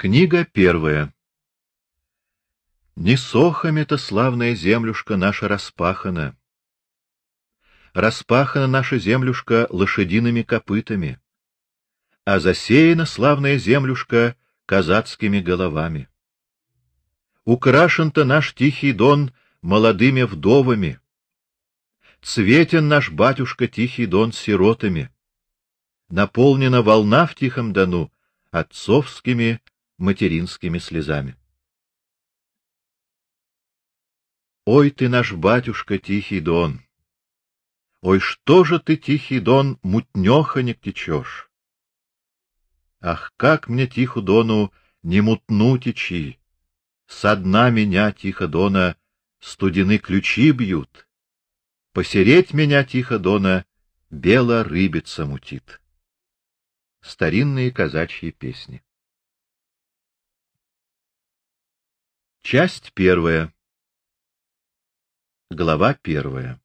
Книга первая. Не сохами-то славная землюшка наша распахана. Распахана наша землюшка лошадиными копытами, а засеяна славная землюшка казацкими головами. Украшен-то наш тихий дон молодыми вдовами. Цветен наш батюшка тихий дон сиротами. Наполнена волна в тихом дону отцовскими материнскими слезами. Ой ты наш батюшка Тихий Дон! Ой, что же ты, Тихий Дон, мутнёхонек течешь? Ах, как мне, Тиху Дону, не мутну течи! Со дна меня, Тихо Дона, студены ключи бьют. Посереть меня, Тихо Дона, бела рыбица мутит. Старинные казачьи песни Часть первая. Глава первая.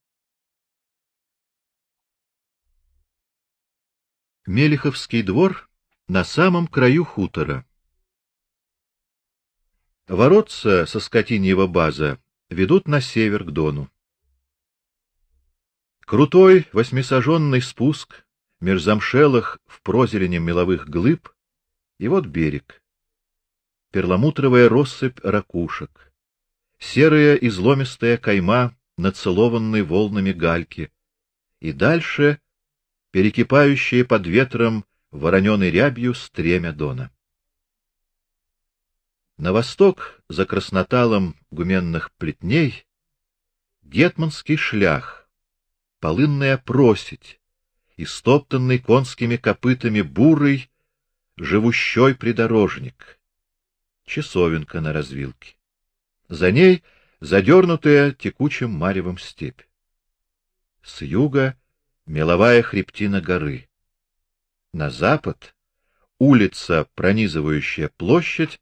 Мелиховский двор на самом краю хутора. Воротца со скотиньего база ведут на север к Дону. Крутой восьмисаженный спуск меж замшелых в прозелене меловых глыб, и вот берег перламутровая россыпь ракушек, серая изломистая кайма нацелованной волнами гальки, и дальше перекипающие под ветром вороненой рябью стремя Дона. На восток, за красноталом гуменных плетней, гетманский шлях, полынная просить, истоптанный конскими копытами бурый, живущой придорожник, часовенка на развилке. За ней задернутая текучим маревом степь. С юга меловая хребтина горы. На запад улица, пронизывающая площадь,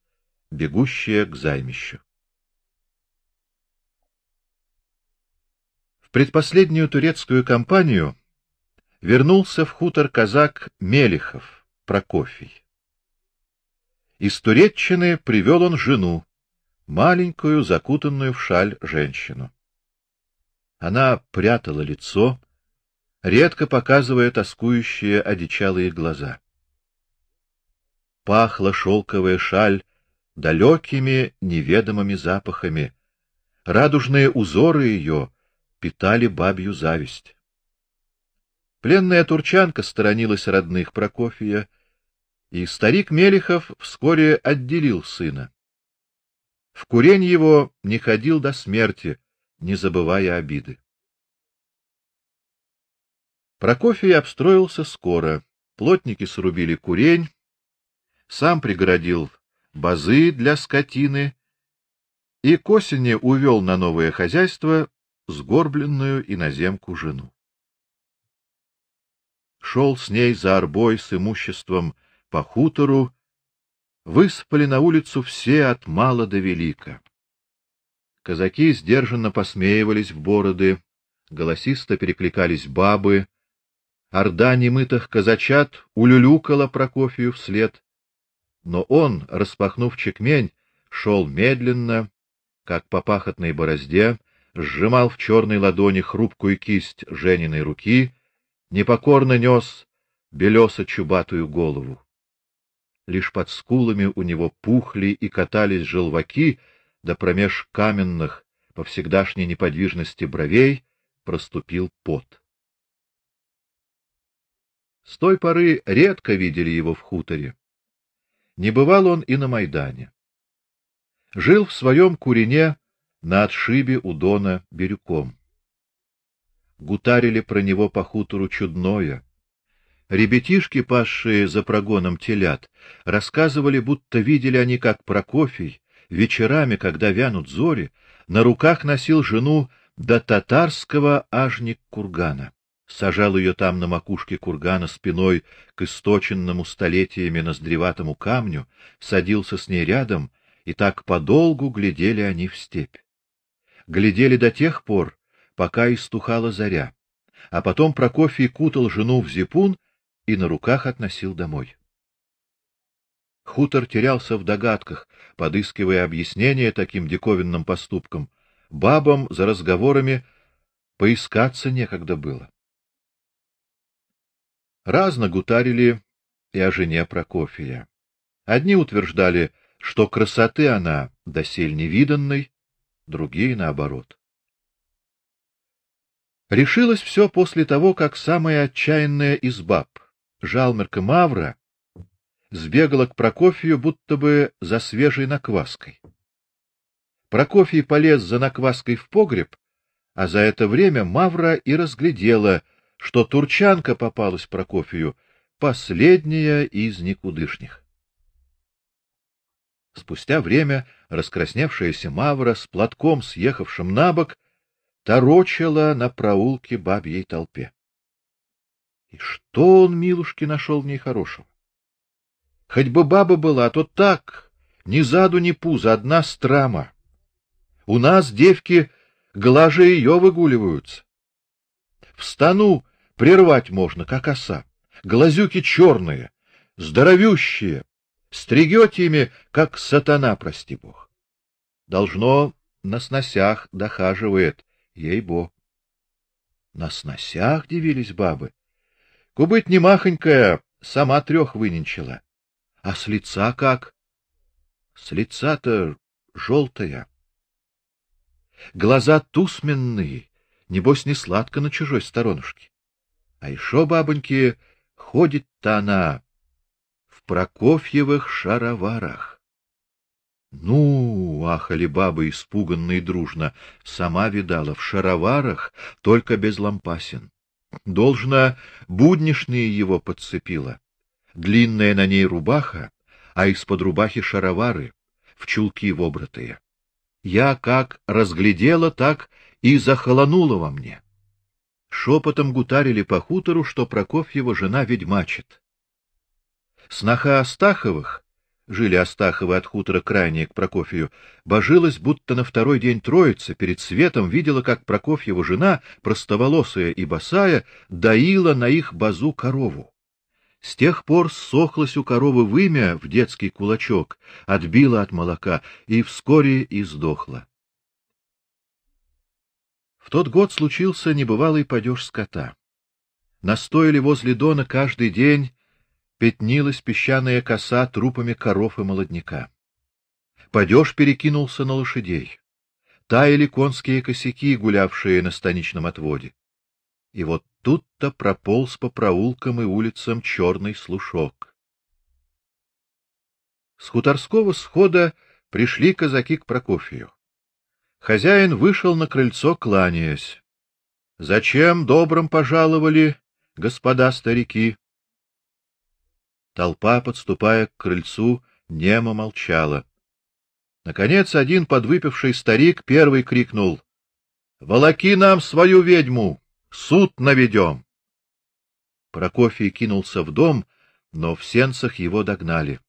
бегущая к займищу. В предпоследнюю турецкую кампанию вернулся в хутор казак Мелихов Прокофий. Из Туреччины привел он жену, маленькую, закутанную в шаль женщину. Она прятала лицо, редко показывая тоскующие одичалые глаза. Пахла шелковая шаль далекими неведомыми запахами. Радужные узоры ее питали бабью зависть. Пленная турчанка сторонилась родных Прокофия и старик Мелихов вскоре отделил сына. В курень его не ходил до смерти, не забывая обиды. Прокофий обстроился скоро. Плотники срубили курень, сам пригородил базы для скотины и к осени увел на новое хозяйство сгорбленную иноземку жену. Шел с ней за арбой с имуществом по хутору, выспали на улицу все от мала до велика. Казаки сдержанно посмеивались в бороды, голосисто перекликались бабы, орда немытых казачат улюлюкала Прокофию вслед, но он, распахнув чекмень, шел медленно, как по пахотной борозде, сжимал в черной ладони хрупкую кисть Жениной руки, непокорно нес белесо-чубатую голову лишь под скулами у него пухли и катались желваки, да промеж каменных, по всегдашней неподвижности бровей, проступил пот. С той поры редко видели его в хуторе. Не бывал он и на Майдане. Жил в своем курине на отшибе у Дона Бирюком. Гутарили про него по хутору чудное, Ребятишки, пасшие за прогоном телят, рассказывали, будто видели они, как Прокофий вечерами, когда вянут зори, на руках носил жену до татарского ажник кургана, сажал ее там на макушке кургана спиной к источенному столетиями ноздреватому камню, садился с ней рядом, и так подолгу глядели они в степь. Глядели до тех пор, пока истухала заря, а потом Прокофий кутал жену в зипун и на руках относил домой. Хутор терялся в догадках, подыскивая объяснение таким диковинным поступкам. Бабам за разговорами поискаться некогда было. Разно гутарили и о жене Прокофия. Одни утверждали, что красоты она досель невиданной, другие наоборот. Решилось все после того, как самая отчаянная из баб, Жалмерка Мавра, сбегала к Прокофию будто бы за свежей накваской. Прокофий полез за накваской в погреб, а за это время Мавра и разглядела, что турчанка попалась Прокофию, последняя из никудышних. Спустя время раскрасневшаяся Мавра с платком съехавшим набок торочила на проулке бабьей толпе. И что он, милушки, нашел в ней хорошего? Хоть бы баба была, то так, ни заду, ни пуза, одна страма. У нас девки глаже ее выгуливаются. В стану прервать можно, как оса. Глазюки черные, здоровющие, стригете ими, как сатана, прости бог. Должно на сносях дохаживает, ей-бо. На сносях дивились бабы. Кубыть не махонькая, сама трех выненчила. А с лица как? С лица-то желтая. Глаза тусменные, небось не сладко на чужой сторонушке. А еще бабоньки ходит-то она в Прокофьевых шароварах. Ну, ахали бабы испуганные дружно, сама видала в шароварах, только без лампасин. Должно буднишные его подцепила. Длинная на ней рубаха, а из-под рубахи шаровары, в чулки вобратые. Я как разглядела, так и захолонула во мне. Шепотом гутарили по хутору, что Прокофьева жена ведьмачит. Сноха Астаховых, жили Астаховы от хутора крайнее к Прокофию, божилась, будто на второй день Троицы перед светом видела, как Прокофьева жена, простоволосая и босая, доила на их базу корову. С тех пор сохлась у коровы вымя в детский кулачок, отбила от молока и вскоре и сдохла. В тот год случился небывалый падеж скота. Настояли возле дона каждый день пятнилась песчаная коса трупами коров и молодняка. Падеж перекинулся на лошадей. Таяли конские косяки, гулявшие на станичном отводе. И вот тут-то прополз по проулкам и улицам черный слушок. С хуторского схода пришли казаки к Прокофию. Хозяин вышел на крыльцо, кланяясь. Зачем добрым пожаловали, господа старики? Толпа, подступая к крыльцу, немо молчала. Наконец один подвыпивший старик первый крикнул: "Волоки нам свою ведьму!" Суд наведем. Прокофий кинулся в дом, но в сенцах его догнали.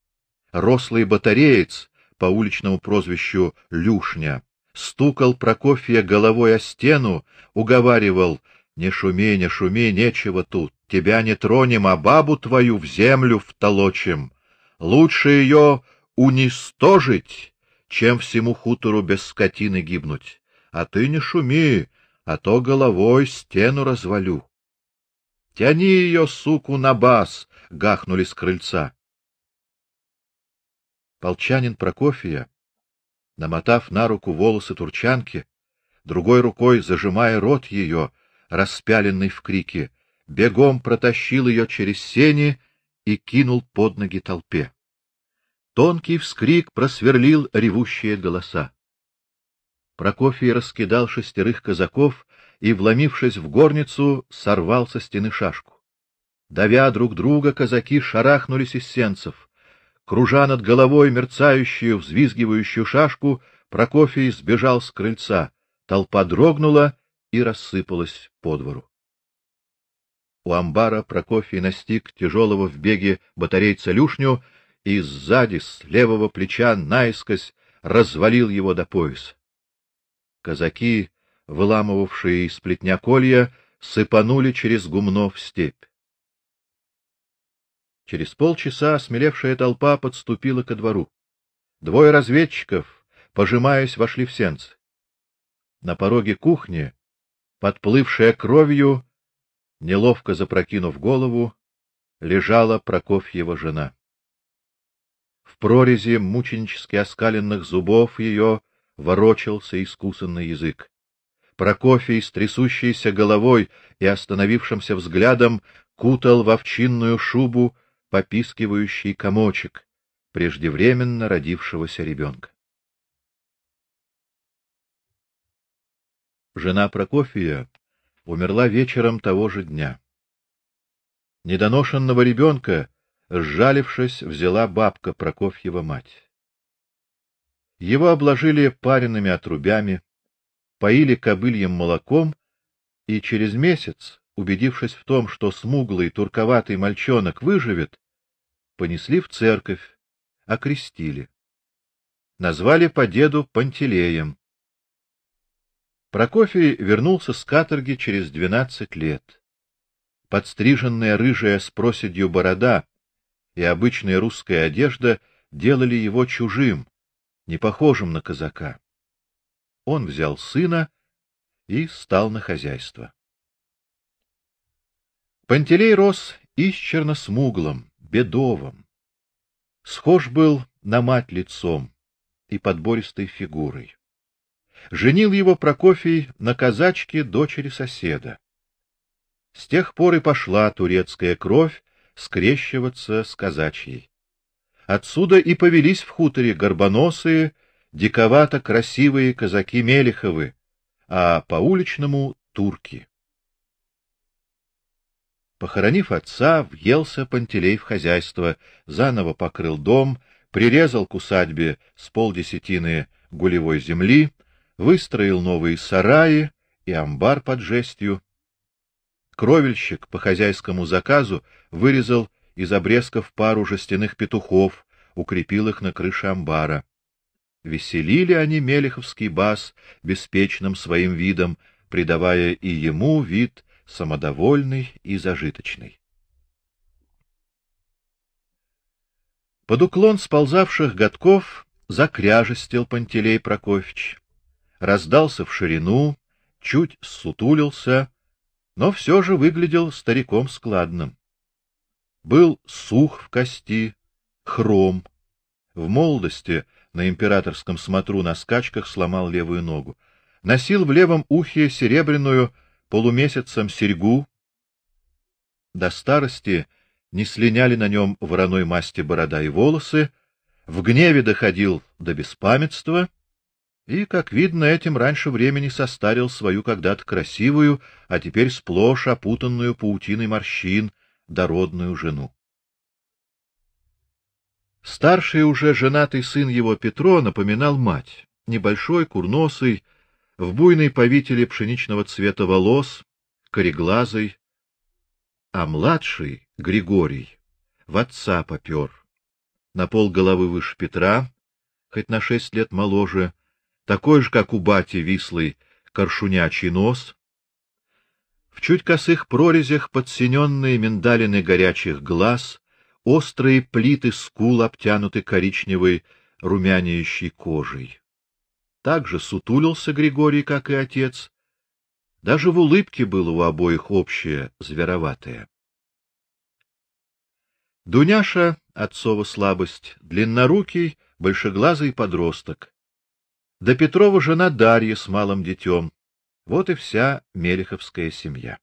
Рослый батареец по уличному прозвищу Люшня стукал Прокофия головой о стену, уговаривал: "Не шуми, не шуми, нечего тут. Тебя не тронем, а бабу твою в землю втолочим. Лучше ее уничтожить, чем всему хутору без скотины гибнуть. А ты не шуми, а то головой стену развалю. Тяни ее, суку, на бас, гахнули с крыльца. Полчанин Прокофия, намотав на руку волосы турчанки, другой рукой зажимая рот ее, распяленный в крике, бегом протащил ее через сени и кинул под ноги толпе. Тонкий вскрик просверлил ревущие голоса. Прокофий раскидал шестерых казаков и, вломившись в горницу, сорвал со стены шашку. Давя друг друга, казаки шарахнулись из сенцев. Кружа над головой мерцающую, взвизгивающую шашку, Прокофий сбежал с крыльца. Толпа дрогнула и рассыпалась по двору. У амбара Прокофий настиг тяжелого в беге батарейца Люшню и сзади, с левого плеча наискось развалил его до пояса. Казаки, выламывавшие из плетня колья, сыпанули через гумно в степь. Через полчаса осмелевшая толпа подступила ко двору. Двое разведчиков, пожимаясь, вошли в сенцы. На пороге кухни, подплывшая кровью, неловко запрокинув голову, лежала Прокофьева жена. В прорези мученически оскаленных зубов ее ворочался искусанный язык. Прокофий с трясущейся головой и остановившимся взглядом кутал в овчинную шубу попискивающий комочек преждевременно родившегося ребенка. Жена Прокофия умерла вечером того же дня. Недоношенного ребенка, сжалившись, взяла бабка Прокофьева мать. Его обложили пареными отрубями, поили кобыльем молоком, и через месяц, убедившись в том, что смуглый турковатый мальчонок выживет, понесли в церковь, окрестили. Назвали по деду Пантелеем. Прокофий вернулся с каторги через двенадцать лет. Подстриженная рыжая с проседью борода и обычная русская одежда делали его чужим, не похожим на казака он взял сына и стал на хозяйство. Пантелей рос исчерно смуглым, бедовым. Схож был на мать лицом и подбористой фигурой. Женил его Прокофий на казачке дочери соседа. С тех пор и пошла турецкая кровь скрещиваться с казачьей. Отсюда и повелись в хуторе горбоносые диковато красивые казаки Мелиховы, а по уличному турки. Похоронив отца, въелся Пантелей в хозяйство, заново покрыл дом, прирезал к усадьбе с полдесятины гулевой земли, выстроил новые сараи и амбар под жестью. Кровельщик по хозяйскому заказу вырезал из обрезков пару жестяных петухов, укрепил их на крыше амбара. Веселили они мелеховский бас беспечным своим видом, придавая и ему вид самодовольный и зажиточный. Под уклон сползавших годков закряжестил Пантелей Прокофьевич, раздался в ширину, чуть сутулился, но все же выглядел стариком складным. Был сух в кости, хром. В молодости на императорском смотру на скачках сломал левую ногу. Носил в левом ухе серебряную полумесяцем серьгу. До старости не слиняли на нем вороной масти борода и волосы, в гневе доходил до беспамятства и, как видно, этим раньше времени состарил свою когда-то красивую, а теперь сплошь опутанную паутиной морщин дородную жену. Старший уже женатый сын его Петро напоминал мать, небольшой, курносый, в буйной повители пшеничного цвета волос, кореглазый, а младший Григорий в отца попер, на пол головы выше Петра, хоть на шесть лет моложе, такой же, как у бати вислый, коршунячий нос, в чуть косых прорезях подсиненные миндалины горячих глаз, Острые плиты скул обтянуты коричневой румяняющей кожей. Так же сутулился Григорий, как и отец. Даже в улыбке было у обоих общее, звероватое. Дуняша, отцова слабость, длиннорукий, большеглазый подросток. Да Петрова жена Дарья с малым детем. Вот и вся Мелеховская семья.